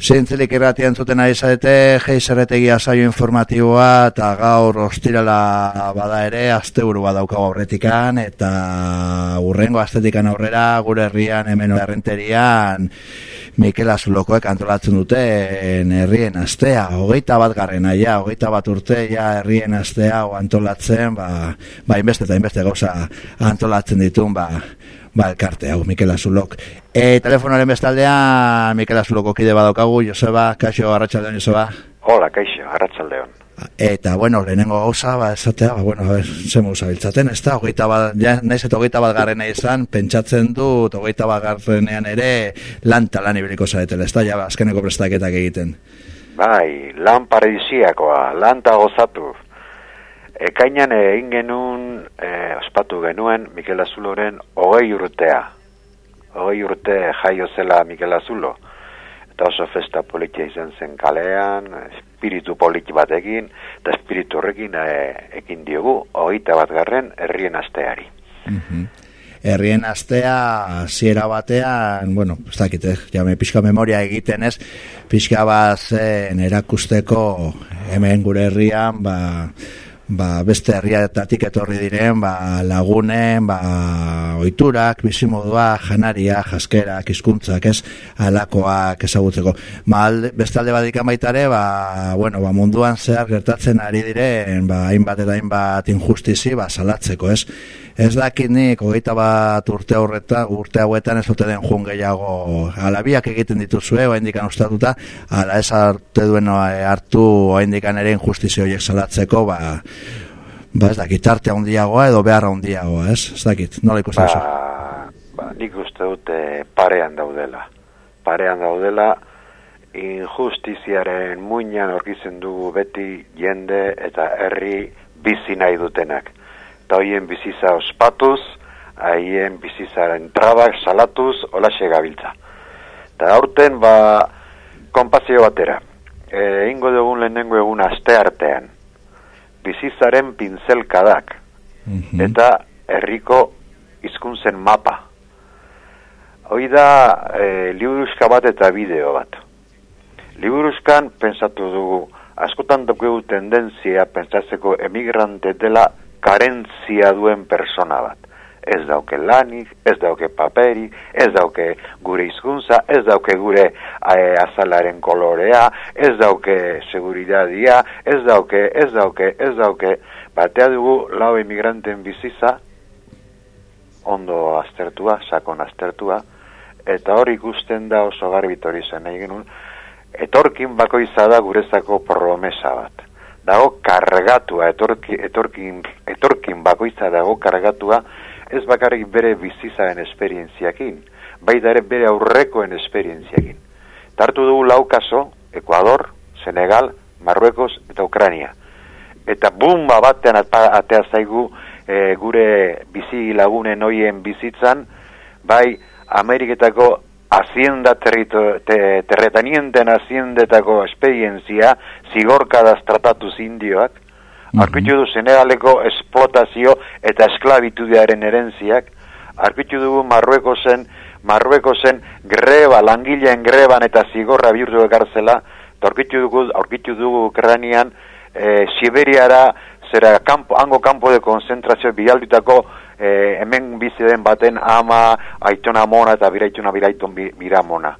Zientzelik irratian zuten ari zaite, geizerretegia saio informatiboa, eta gaur ostirala bada ere, azte buru badaukago aurretikan, eta urrengo astetikan aurrera, gure herrian, hemen errenterian, Mikel Azulokoek antolatzen dute herrien astea, hogeita bat garrena, ja, hogeita bat urte, ja, herrien astea, o antolatzen, ba, ba, inbeste eta inbeste gauza antolatzen ditun, ba, ba, elkarte hau, Mikel Azulok. E, telefonaren bestaldean, Mikel Azuloko kide badaukagu, Joseba, Kaixo, Arratxaldeon, Joseba. Hola, Kaixo, Arratxaldeon. Eta, bueno, lehenengo gauza, ba, esatea, ba, bueno, a ver, ze musa biltzaten, ez da, hogeita bat, ja, nahiz eta hogeita bat garrena izan, pentsatzen du, hogeita bat garrenean ere, lan talan ibiliko zaretela, ez da, ja, azkeneko prestaketak egiten. Bai, lan paradisiakoa, lan gozatu. Ekainan egin genuen, eh, ospatu genuen, Mikel Azuloren hogei urtea. Hogei urte jaio zela Mikel Azulo. Eta oso festa politia izan zen kalean, espiritu politi bat egin, eta espiritu horrekin eh, ekin diogu, hogeita bat garren, herrien asteari. Mm Herrien astea, ziera batean, bueno, ez dakit, eh, jame pixka memoria egiten ez, pixka bat zen erakusteko hemen gure herrian, ba, ba, beste herriatatik etorri diren ba, lagunen, ba, oiturak, bizimodua, janaria, jaskerak, hizkuntzak ez, alakoak ezagutzeko. Ba, alde, beste alde badik baitare, ba, bueno, ba, munduan zehar gertatzen ari diren, ba, hainbat eta hainbat injustizi, ba, salatzeko ez ez dakit nik hogeita bat urte horreta, urte hauetan ez dute den jun gehiago alabiak egiten dituzue, oa indikan ustatuta, ala ez arte duen eh, hartu oa indikan ere injustizio horiek salatzeko, ba, ba ez dakit, arte handiagoa edo beharra handiagoa, ez? Ez dakit, nola ikusten ba, ba, nik uste dute parean daudela. Parean daudela, injustiziaren muinan orkizen dugu beti jende eta herri bizi nahi dutenak eta hoien biziza ospatuz, haien bizizaren trabak salatuz, olaxe gabiltza. Eta aurten, ba, kompazio batera. E, ingo dugun lehenengo egun aste artean, bizizaren pinzelkadak, mm eta herriko hizkuntzen mapa. Hoi da, e, liburuzka bat eta bideo bat. Liburuzkan pensatu dugu, askotan dugu tendentzia pentsatzeko emigrante dela karentzia duen persona bat. Ez dauke lanik, ez dauke paperi, ez dauke gure hizkuntza, ez dauke gure e, azalaren kolorea, ez dauke seguridadia, ez dauke, ez dauke, ez dauke, batea dugu lau emigranten biziza, ondo aztertua, sakon aztertua, eta hor ikusten da oso garbitori zen egin etorkin bakoiza da gurezako promesa bat dago kargatua, etorki, etorkin, etorkin bakoitza dago kargatua, ez bakarrik bere bizizaren esperientziakin, baita ere bere aurrekoen esperientziakin. Tartu dugu lau kaso, Ekuador, Senegal, Marruekos eta Ukrania. Eta bumba batean atea zaigu e, gure bizi lagunen hoien bizitzan, bai Ameriketako hacienda te, terretanienten haciendetako esperientzia zigorkadaz tratatu zindioak, mm -hmm. du Senegaleko esplotazio eta esklabitudearen erentziak, arkitu dugu Marruekozen, Marruekozen greba, langileen greban eta zigorra bihurtu ekarzela, aurkitu dugu, aurkitu dugu Ukranian, e, Siberiara, zera, kampo, hango kampo de konzentrazio bialdutako e, hemen bizi den baten ama aitona mona eta biraitona biraiton biramona.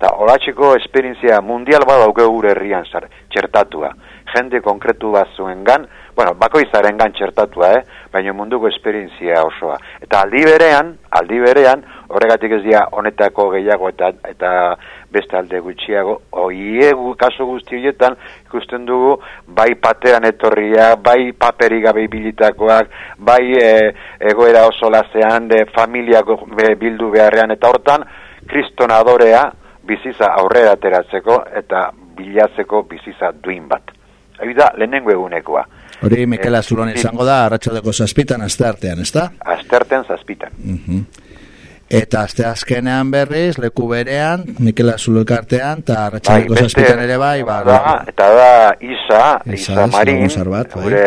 Eta horatxeko esperientzia mundial bat dauke gure herrian zar, txertatua. Jende konkretu bat zuen gan, bueno, bako izaren gan txertatua, eh? baina munduko esperientzia osoa. Eta aldi berean, aldi berean, horregatik ez dira honetako gehiago eta, eta beste alde gutxiago, oie kaso guzti horietan, ikusten dugu, bai patean etorria, bai paperi gabe bilitakoak, bai e, egoera oso lazean, de familiako bildu beharrean, eta hortan, kriston adorea, biziza aurrera ateratzeko, eta bilatzeko biziza duin bat. Hau da, lehenengo egunekoa. Hori, Mikela Zulon izango da, arratxaldeko zazpitan, azte artean, ez da? Azte artean zazpitan. Uh Eta azte azkenean berriz, leku berean, Mikel Azulkartean, eta Arratxaleko bai, zazpitan ere bai, ba, da, eta da Isa, Isa, Isa Marin, bat, bai. gure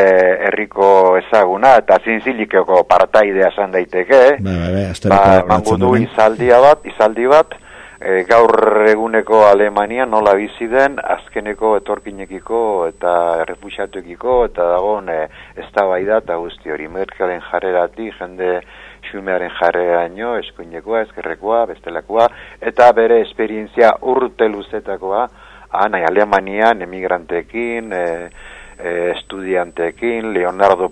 herriko ezaguna, eta zinzilikeko partaidea zan daiteke, bai, bai, bai, ba, mangudu izaldia bat, izaldi bat, e, gaur eguneko Alemania nola bizi den azkeneko etorkinekiko eta refusiatuekiko eta dagoen e, eztabaida eta guzti hori. Merkelen jarrerati jende xumearen jarreraino eskuinekoa, eskerrekoa, bestelakoa eta bere esperientzia urte luzetakoa han Alemanian emigranteekin e, e, estudianteekin, Leonardo,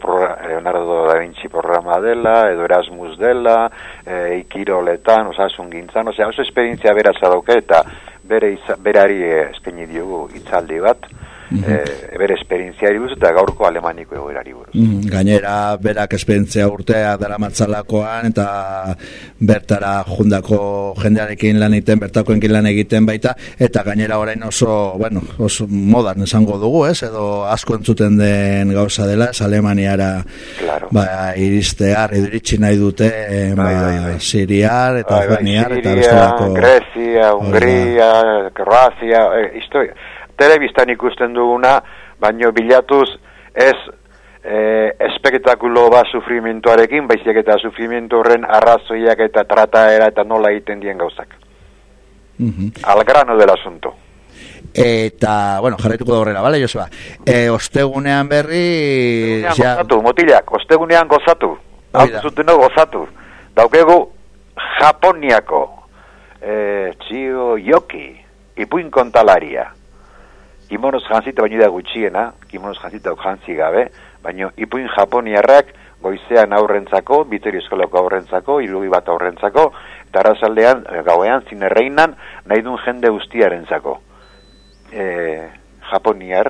Leonardo da Vinci programa dela, edo Erasmus dela, e, ikiroletan, osasun gintzan, osea, oso esperientzia beraz adauke eta bere berari eskaini diogu itzaldi bat, mm -hmm. e, bere esperientziari buruz eta gaurko alemaniko egoerari buruz. Mm Gainera, berak esperientzia urtea dara matzalakoan eta bertara jundako jendearekin lan egiten, bertakoenkin lan egiten baita, eta gainera orain oso, bueno, oso modan esango dugu, ez? Edo asko entzuten den gauza dela, ez Alemaniara claro. ba, iristear, iritsi nahi dute, eh, bai, ba, bai, bai. Siriar, eta bai, Afganiar, eta bestelako... Grecia, Hungria, Kroazia, eh, historia telebistan ikusten duguna, baino bilatuz ez e, espektakulo bat sufrimentuarekin, baizik eta sufrimentu horren arrazoiak eta trataera eta nola egiten dien gauzak. Mm -hmm. Al grano del asunto. Eta, bueno, jarraituko da horrela, bale, Joseba? E, ostegunean berri... Ostegunean gozatu, mutilak, ostegunean gozatu. Hau zuteno gozatu. Daukegu, Japoniako, e, txio, joki, ipuin kontalaria kimonoz jantzita baino da gutxiena, kimonoz jantzita jantzi gabe, baino ipuin japoniarrak goizean aurrentzako, biteri eskolako aurrentzako, ilugi bat aurrentzako, eta arrazaldean, eh, gauean, zinerreinan, nahi duen jende guztiaren zako. E, japoniar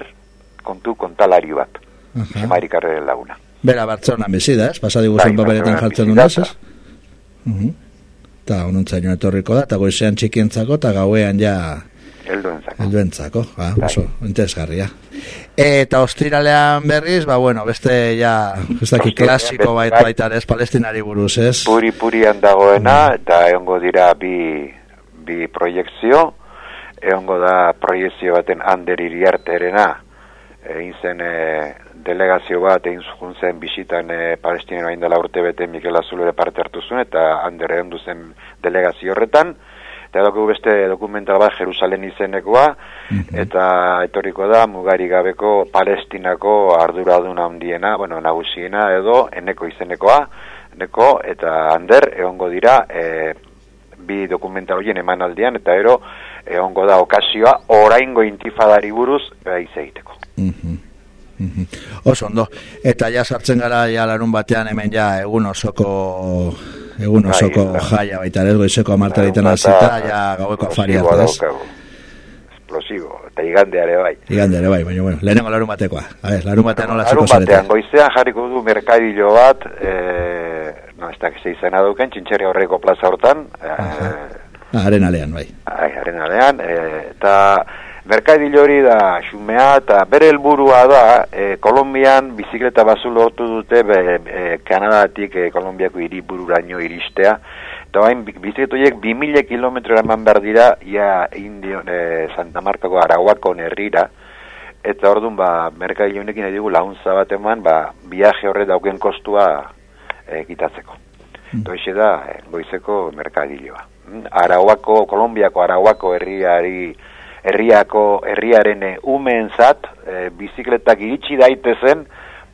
kontu kontalari bat, uh -huh. laguna. Bera, Bartzonan bezida, ez? Pasadi guztien bai, paperetan jartzen duen, ez? Eta, uh -huh. honuntzaino etorriko da, eta goizean txikientzako, eta gauean ja helduentzako. Helduentzako, ba, bai. oso interesgarria. Eta ostiralean berriz, ba, bueno, beste ja, ez daki klasiko bait bai. baita ez, palestinari buruz, ez? Puri purian dagoena, eta egongo dira bi, bi proiektzio, egongo da proiektzio baten ander iriarterena, egin zen e, delegazio bat egin zen bisitan e, palestinero hain dela urte bete Mikel Azulere parte hartu zuen, eta ander egon zen delegazio horretan, eta dugu beste dokumental bat Jerusalen izenekoa, mhm. eta etorriko da mugari gabeko palestinako arduradun handiena, bueno, nagusiena edo eneko izenekoa, eneko eta ander egongo dira e, bi dokumental horien emanaldian, eta ero egongo da okazioa oraingo intifadari buruz e, egiteko. Mm Oso ondo, eta ja sartzen gara ja larun batean hemen ja egun osoko egun bai, osoko bai, jaia baita ez goizeko amarta ditan azita, ja gaueko afaria ez. Explosivo, eta igandeare bai. Igandeare bai, baina bueno, lehenengo larun batekoa. A ver, larun batean nola zeko zarete. Larun batean, goizean jarriko du merkadillo bat, eh, no, ez da que se izena duken, txintxerri horreko plaza hortan. Eh, Haren alean, bai. Haren alean, eh, eta Merkadillo hori da xumea eta bere helburua da e, Kolombian bizikleta bazu lortu dute be, e, Kanadatik e, Kolombiako hiribururaino iristea. Eta bain bizikletu horiek 2000 kilometro eraman behar dira ia Indio, e, Santa Martako Araguako nerrira eta orduan ba, Merkadillo honekin edigu launtza bat eman ba, viaje horre dauken kostua e, kitatzeko. Mm. Da, goizeko Merkadilloa. Araguako, Kolombiako Araguako herriari herriako herriaren eh, umeentzat e, bizikletak iritsi daitezen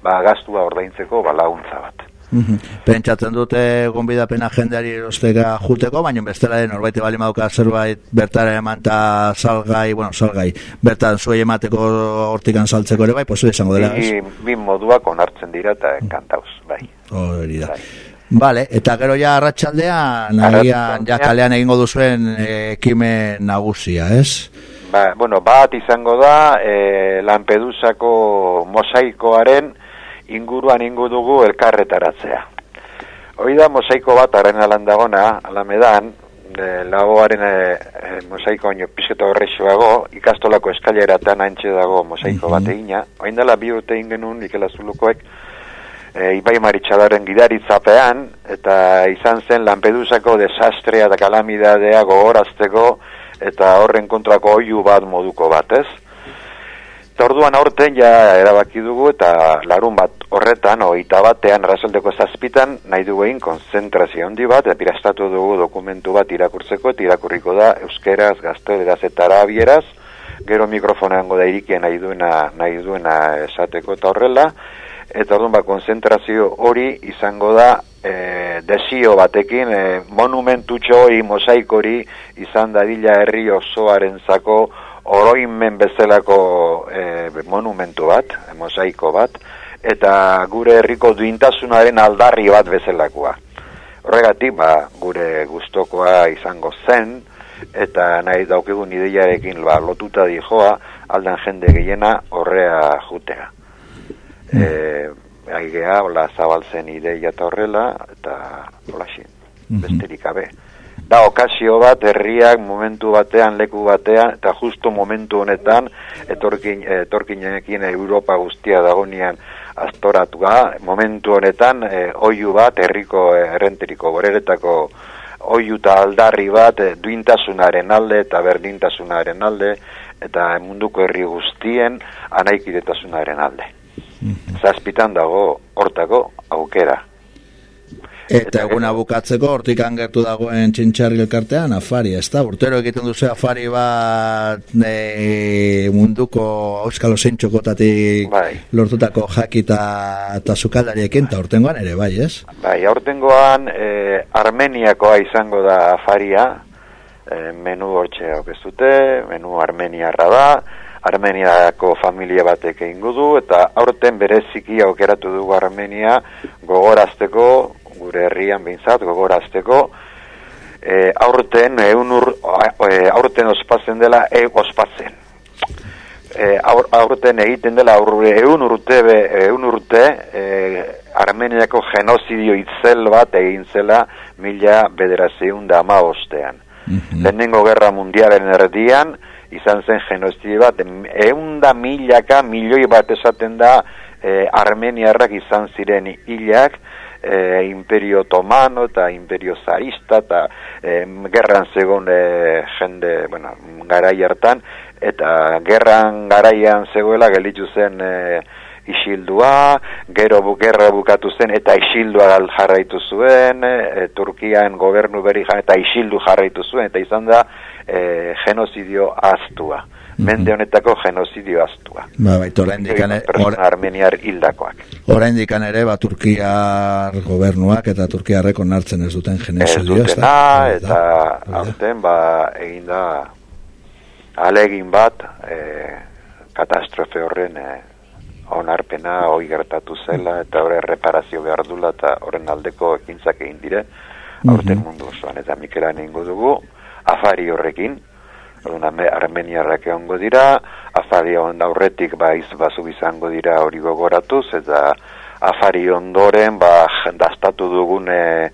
ba gastua ordaintzeko balauntza bat. Mm Pentsatzen dute gonbidapena jendeari erosteka juteko, baina bestela norbait bali maduka zerbait bertara eman ta salgai, bueno, salgai, bertan zuei emateko hortikan saltzeko ere bai, posible izango dela. Bi, bi moduak onartzen dira eta enkantauz, bai. Hori da. Bai. Vale, eta gero ja arratsaldean, nagian ja kalean egingo duzuen eh, ekimen nagusia, ez? Ba, bueno, bat izango da e, Lampedusako mosaikoaren inguruan ingu dugu elkarretaratzea. Hoi da mosaiko bat arren alandagona, alamedan, e, lagoaren e, e, mosaiko baino pizketo horrexoago, ikastolako eskaileratan antxe dago mosaiko bat egina. Oin dela bi urte ingenun, ikela zulukoek, e, Ibai Maritxadaren gidaritzapean, eta izan zen Lampedusako desastrea eta kalamidadea gogorazteko, eta horren kontrako oiu bat moduko bat, ez? Eta orduan aurten ja erabaki dugu eta larun bat horretan, oita batean, razoldeko zazpitan, nahi dugu egin konzentrazio handi bat, eta pirastatu dugu dokumentu bat irakurtzeko, eta irakurriko da euskeraz, gazteleraz eta arabieraz, gero mikrofoneango da irikien nahi duena, nahi duena esateko eta horrela, eta orduan ba, konzentrazio hori izango da e, desio batekin, e, monumentutxo hori, mosaikori, izan dadila herri osoaren zako, oroimen bezalako e, monumentu bat, mosaiko bat, eta gure herriko duintasunaren aldarri bat bezalakoa. Horregatik, ba, gure gustokoa izango zen, eta nahi daukegun ideiarekin ba, lotuta dijoa, aldan jende gehiena horrea jutea. E, aigea, hola, zabaltzen ideia eta horrela, eta hola xin, mm -hmm. besterik abe da okazio bat herriak momentu batean leku batean eta justo momentu honetan etorkin etorkinekin Europa guztia dagonian astoratua momentu honetan e, oihu bat herriko e, errenteriko goreretako oihu ta aldarri bat e, duintasunaren alde eta berdintasunaren alde eta munduko herri guztien anaikidetasunaren alde. Mhm. Zazpitan dago hortako aukera. Eta eguna bukatzeko hortik angertu dagoen txintxarri elkartean, afari, ez da? Urtero egiten duzu afari bat e, munduko euskalo zeintxokotatik bai. lortutako jakita eta zukaldariekin, eta urtengoan ere, bai, ez? Bai, urtengoan e, Armeniakoa izango da afaria, e, menu hortxe dute, menu armeniarra da, Armeniako familia batek egin du, eta aurten bereziki aukeratu dugu Armenia gogorazteko gure herrian behintzat gogorazteko. E, aurten eun ur, e, aurten ospatzen dela e, ospatzen. E, aur, aurten egiten dela aurre eun urte be, eun urte e, Armeniako genozidio itzel bat egin zela mila bederazeun da ama ostean mm -hmm. lehenengo gerra mundialen erdian izan zen genozidio bat. Eun da milaka milioi bat esaten da e, armeniarrak izan ziren hilak e, imperio otomano eta imperio zarista eta e, gerran zegoen e, jende, bueno, garai hartan, eta gerran garaian zegoela gelitzu zen e, isildua, gero bu, gerra bukatu zen eta isildua jarraitu zuen, e, Turkian gobernu beri eta isildu jarraitu zuen, eta izan da e, genozidio aztua. Mende honetako genozidio astua. Ba, baita, orain dikan... Armeniar hildakoak. Orain dikan ere, ba, Turkiar gobernuak eta Turkiarreko nartzen ez duten genozidio. Ez dutena, eta hauten, ba, egin da, alegin bat, e, katastrofe horren e, onarpena, hoi gertatu zela, eta horre reparazio behar dula, eta horren aldeko ekintzak egin dire, aurten mundu osoan, eta Mikelan egingo dugu, afari horrekin, armeniarrak egongo dira, afari on aurretik ba bazu izango dira hori gogoratuz eta afari ondoren ba dastatu dugune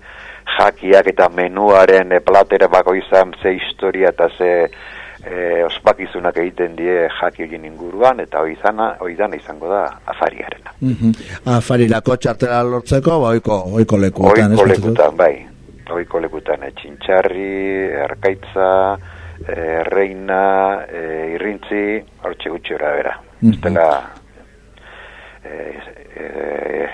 jakiak eta menuaren e, platera bako izan ze historia eta ze e, ospakizunak egiten die jaki egin inguruan eta hori izana, hori dana izango da afariarena. Mm -hmm. Afari lako txartela lortzeko, ba oiko, oiko lekutan. Oiko lekutan, bai. Oiko lekutan, etxintxarri, erkaitza, e, reina, e, irrintzi, hortxe gutxi ora bera. Mm -hmm. Estela, e, e,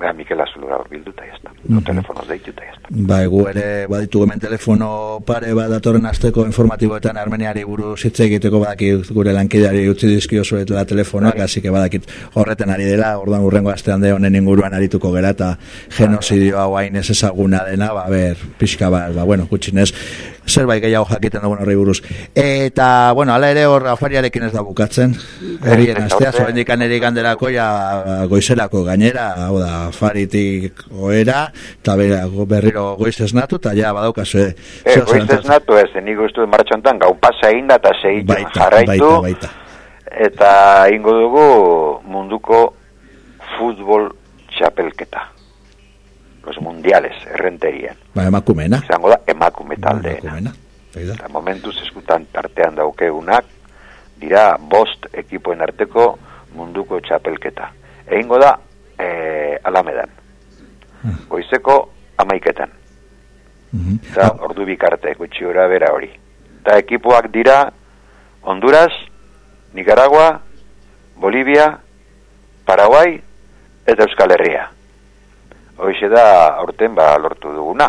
Ba, Mikel Azulura bildu eta jazta. Mm -hmm. telefonoz deitu eta jazta. Ba, egu ere, baditu hemen telefono pare bat datorren azteko informatiboetan armeniari buru zitze egiteko badakit gure lankideari utzi dizkio zuetela telefonoak, bai. hasi que badakit horreten ari dela, orduan urrengo astean de honen inguruan arituko gera eta genozidio hau hain ez ezaguna dena, ba, ber, pixka bat, ba, bueno, gutxinez, zerbait gehiago jakiten dugun horri buruz. Eta, bueno, ala ere hor afariarekin ez da bukatzen, herrien astea, zoen dikan eri ganderako ja goizelako gainera, hau da, afaritik oera, eta berriro goiz esnatu, eta ja badaukazu, eh? E, goiz esnatu ez, nik ustu martxontan, gau pasa egin da, eta segitu jarraitu, baita, eta ingo dugu munduko futbol txapelketa los mundiales errenterien. Ba, emakumena. Zango da, emakume taldeena. Eta momentuz eskutan tartean daukegunak, dira bost ekipoen arteko munduko txapelketa. Egingo da, e, alamedan. Hmm. Goizeko amaiketan. Mm -hmm. ordu bikarte, gutxi ora bera hori. Eta ekipoak dira Honduras, Nicaragua, Bolivia, Paraguai eta Euskal Herria. Hoize da aurten ba lortu duguna.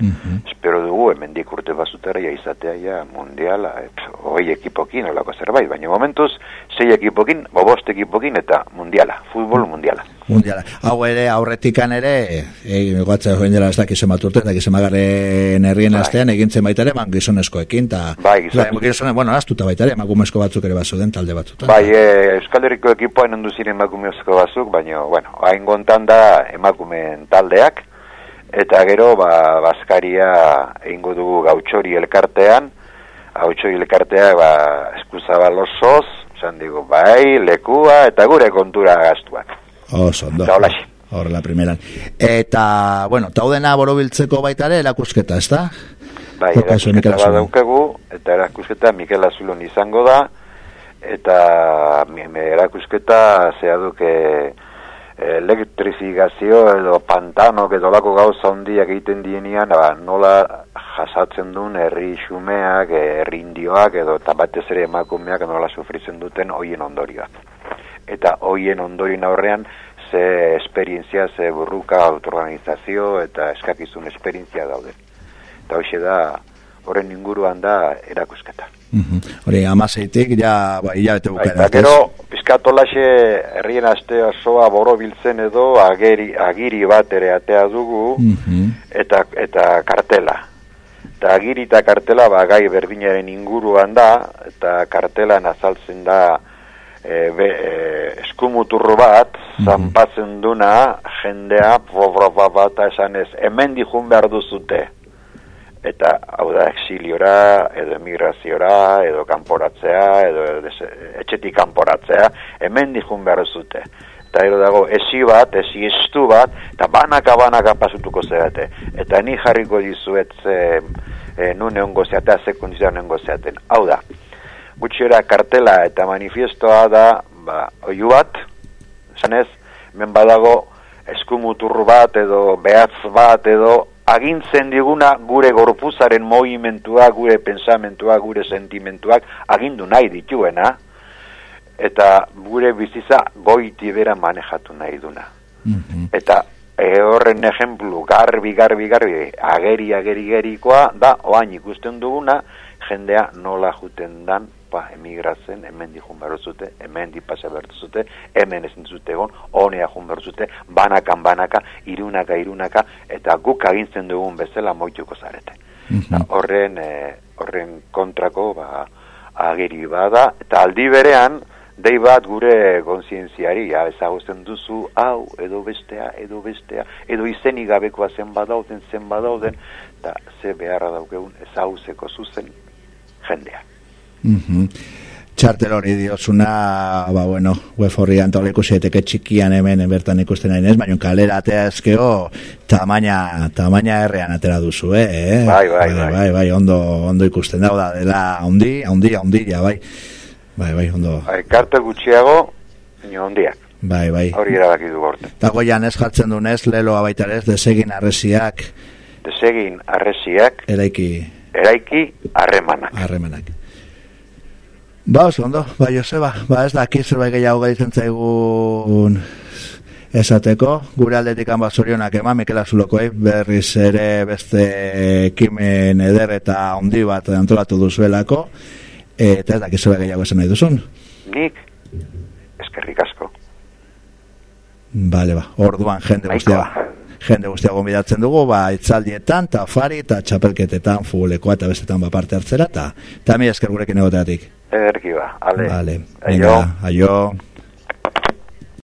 Mhm. Espero dugu hemendik urte bazutera ja izatea ja mundiala, hoi ekipokin olako zerbait, baina momentuz sei ekipokin, bobost ekipokin eta mundiala, futbol mundiala. Mundiala. Hau ere, aurretikan ere, egin goatza joan dela ez dakiz emat urte, dakiz emagaren herrien Bai. astean, egintzen baita ere, man gizonezkoekin, ta, Bai, gizon- gizonen, bueno, astuta baita ere, emakumezko batzuk ere batzuden talde batzutan. Bai, e, Euskal Herriko ekipoen ondu ziren emakumeozko batzuk, baina, bueno, hain gontan da emakumeen taldeak, eta gero, ba, Baskaria egingo dugu gautxori elkartean, gautxori elkartea, ba, eskuzabal osoz, esan digu, bai, lekua, eta gure kontura gastuak. Oso, ondo. Eta. Horrela primeran. Eta, bueno, taudena borobiltzeko baita ere, erakusketa, ez da? Bai, erakusketa bat daukegu, eta erakusketa Mikel Azulon izango da, eta mi- erakusketa zea duke elektrizigazio edo pantanok edo lako gauza hondiak egiten dienean, ba, nola jasatzen duen herri xumeak, herri indioak edo eta batez ere emakumeak nola sufritzen duten hoien ondorioak. Eta hoien ondorien aurrean ze esperientzia, ze burruka, autoorganizazio eta eskakizun esperientzia daude. Eta hoxe da, horren inguruan da erakusketa. Mhm. Hori, amaseitik, ja, ba, hilabete Bai, bukaera. eta gero, pizkatolaxe herrien aste osoa borobiltzen edo ageri, agiri bat ere atea dugu, Mhm. eta, eta kartela. Eta agiri eta kartela ba, gai berdinaren inguruan da, eta kartelan azaltzen da e, be, e, eskumuturro bat, Mhm. zanpatzen duna, jendea, pobroba bat esan ez, hemen dijun behar duzute. Eta, hau da, exiliora, edo emigraziora, edo kanporatzea, edo des- etxetik kanporatzea, hemen dijun behar duzute. Eta gero dago, esi bat, esi estu bat, eta banaka banaka pasutuko zerate. Eta ni jarriko dizuet ze, e, nun egongo zeatea, ze kondizioan egongo zeaten. Hau da, gutxiera kartela eta manifiestoa da, ba, oiu bat, esan ez, hemen badago eskumutur bat edo behatz bat edo agintzen diguna gure gorpuzaren movimentua, gure pensamentua, gure sentimentuak agindu nahi dituena eta gure bizitza goiti bera manejatu nahi duna. Mhm. Eta e, horren ejemplu garbi, garbi, garbi, ageri, ageri, gerikoa, da, oain ikusten duguna, jendea nola juten dan, pa, emigratzen, hemen di jun zute, hemen di pasa behar zute, hemen ezin zute egon, honea jun behar zute, banakan, banaka, irunaka, irunaka, eta guk agintzen dugun bezala moituko zarete. Mhm. Eta horren, e, horren kontrako, ba, ageri bada, eta aldi berean, dei bat gure kontzientziari, ja, ezagutzen duzu, hau, edo bestea, edo bestea, edo izenik gabekoa zen badauden, zen badauden, eta ze beharra daukegun ezaguzeko zuzen jendea. Mhm. Txartel hori diozuna, ba, bueno, web horri antola ikusieteke txikian hemen bertan ikusten nahi ez, baina kalera atea ezkeo, tamaina, tamaina errean atera duzu, eh? eh? Bai, bai, bai. bai, bai, ondo, ondo ikusten da, da, dela, ondi, ondi, ondi, ja, bai. Bai, bai, ondo, Bai, kartel gutxiago, nio hondiak, bai, bai. hori erabaki du gorte. Eta goian ez jartzen dunez, leloa baita ez, desegin arresiak, Desegin arresiak, eraiki eraiki harremanak. harremanak. Ba, oso ondo, ba, Joseba, ba, ez da, zerbait gehiago gaitzen zaigun esateko, gure aldetik hanba zorionak eman, Mikel Azulokoei, berriz ere beste ekimen eder eta ondi bat antolatu duzuelako, eta ez da, zerbait gehiago esan nahi duzun. Nik, eskerrik asko. Bale, ba, orduan jende guztia, Nahikoa. Jende guztia gonbidatzen dugu, ba, itzaldietan, ta fari, eta txapelketetan, futbolekoa eta bestetan ba parte hartzera, eta, eta mi esker gurekin egoteatik. Ederki ba, ale. Vale, Aio. aio.